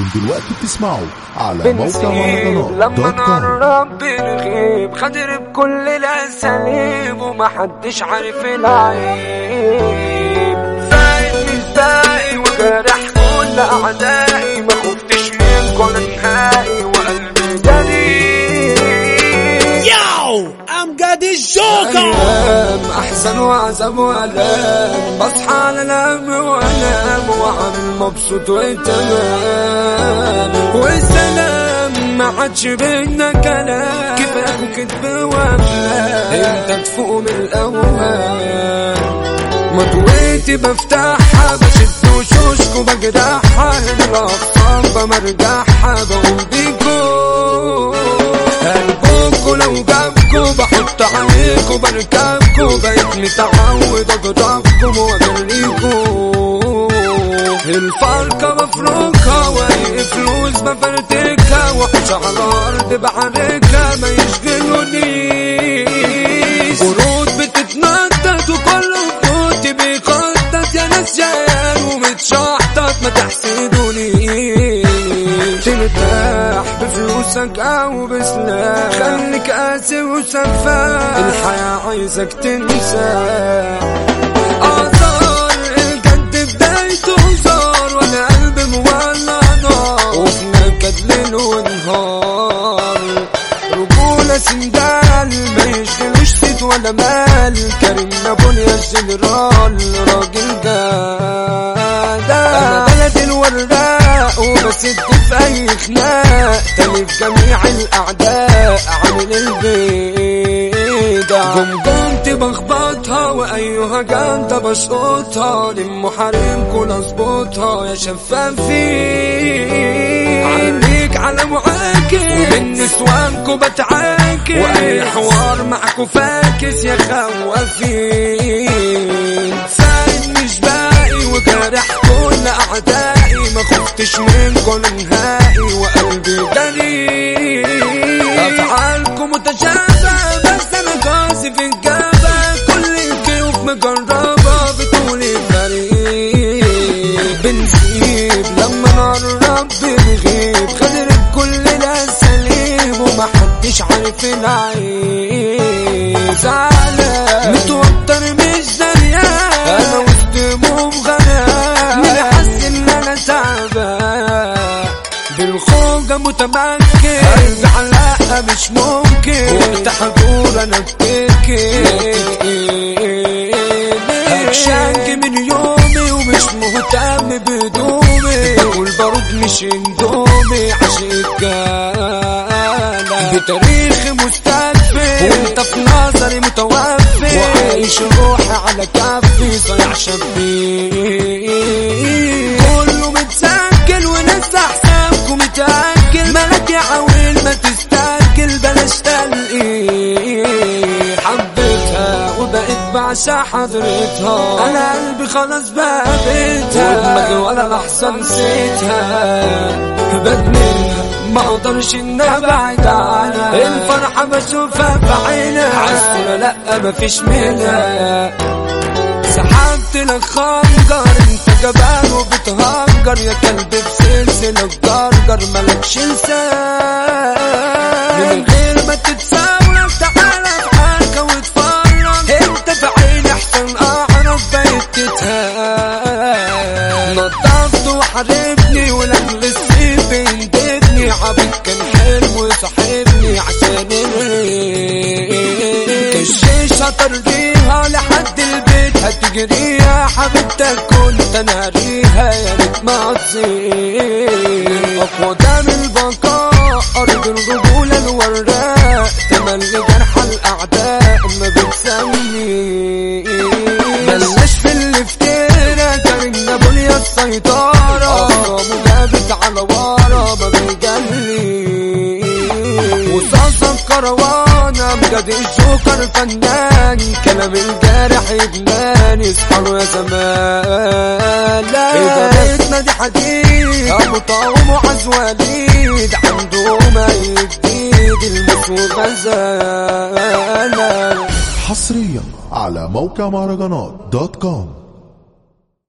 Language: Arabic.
أنتم دلوقتي بتسمعوا على موقع مهرجانات لما دوت كوم نقرب بنغيب خدر بكل الأساليب ومحدش عارف العيب. فايت مش باقي وجرح كل أعدائي ما خفتش منكم نهائي وقلبي جريء Yo, I'm Gaddy Joker. أيام أحزن وعذاب وألام. بصحى على الهم وعامل مبسوط وتمام والسلام ما عادش بينا كلام. وكدب وأفلام أنت تفوق من الأوهام. مطويتي بفتحها بشد وشوشك وبجرحها الأخصام بمرجعها بقوم بيكو قلبكوا لو جابكوا بحط عليكوا بركبكوا بقيت متعود اضربكم واجريكوا الفرقة مفروكة واي فلوس بفرتكها وحش على الأرض بعركها ما يشغلونيش ورود بتتنطط وكله بموتي بيخطط يا ناس جايان ومتشحطط ما تحسدونيش ترتاح بفلوسك أو بسلاح. خليك قاسي وسفاح الحياة عايزك تنسى. نابليا الجنرال راجل جدع أنا بلد الوراق وبسد في اي خناق في جميع الأعداء عامل البيدع جمجمتي بخبطها وأيها جامدة بشقطها كل أظبطها يا شفافين عينيك على معاكس. ومن نسوانكو بتعاكس وأي حوار معكو فاكس يا خوافين فاهم مش باقي وجارح كل أعدائي ما خفتش منكم. ومحدش عارف العيب زعلان متوتر مش دريان أنا وسط هموم غرام مين حس ان أنا تعبان بالخوجة متمكن ارجع لا مش ممكن وقت حضور أنا افتكر شانك من يومي ومش مهتم بدومي باكل بارود مش اندومي عشق بتاريخي مستكفي وانت في نظري متوفي. وعايش روحي على كفي صايع شبيه كله متسجل ولسه حسابكم متأكل مالك يا عويل ما تستاكل بلاش تلقي. حبيتها وبقيت بعشق حضرتها. أنا قلبي خلاص بقى بيتها. ودماغي ولا لحظه نسيتها بدمنها ما أقدرش ان ابعد عنها الفرحه بشوفها بعينها عالصوره لا مفيش منها سحبت لك خنجر انت جبان وبتهجر. يا كلب بسلسلة جرجر ملكش لسان من غير ما تتساوى تعالى في حركة واتفرج. انت في عيني أحسن أعرف بقيت تتهان نضفت وحاربني هتجريها حبيبتك كنت أنا يا ريت ما تصير اقوى دم البقاء أرض الرجولة الوراق تملي جرح الأعداء ما بتسمي. بلاش في الافتراء كريم نابليا السيطرة. مجابد على ورا ما بيجلي. وصاصة كروانة بجد الجوكر فنان كلام الجارح يجنان يسحروا يا زمان. لا إذا بيتنا دي حديد؟ أبو طاوم وعز وليد عنده ما جديد المس وغزالة حصريا على موقع مهرجانات دوت كوم.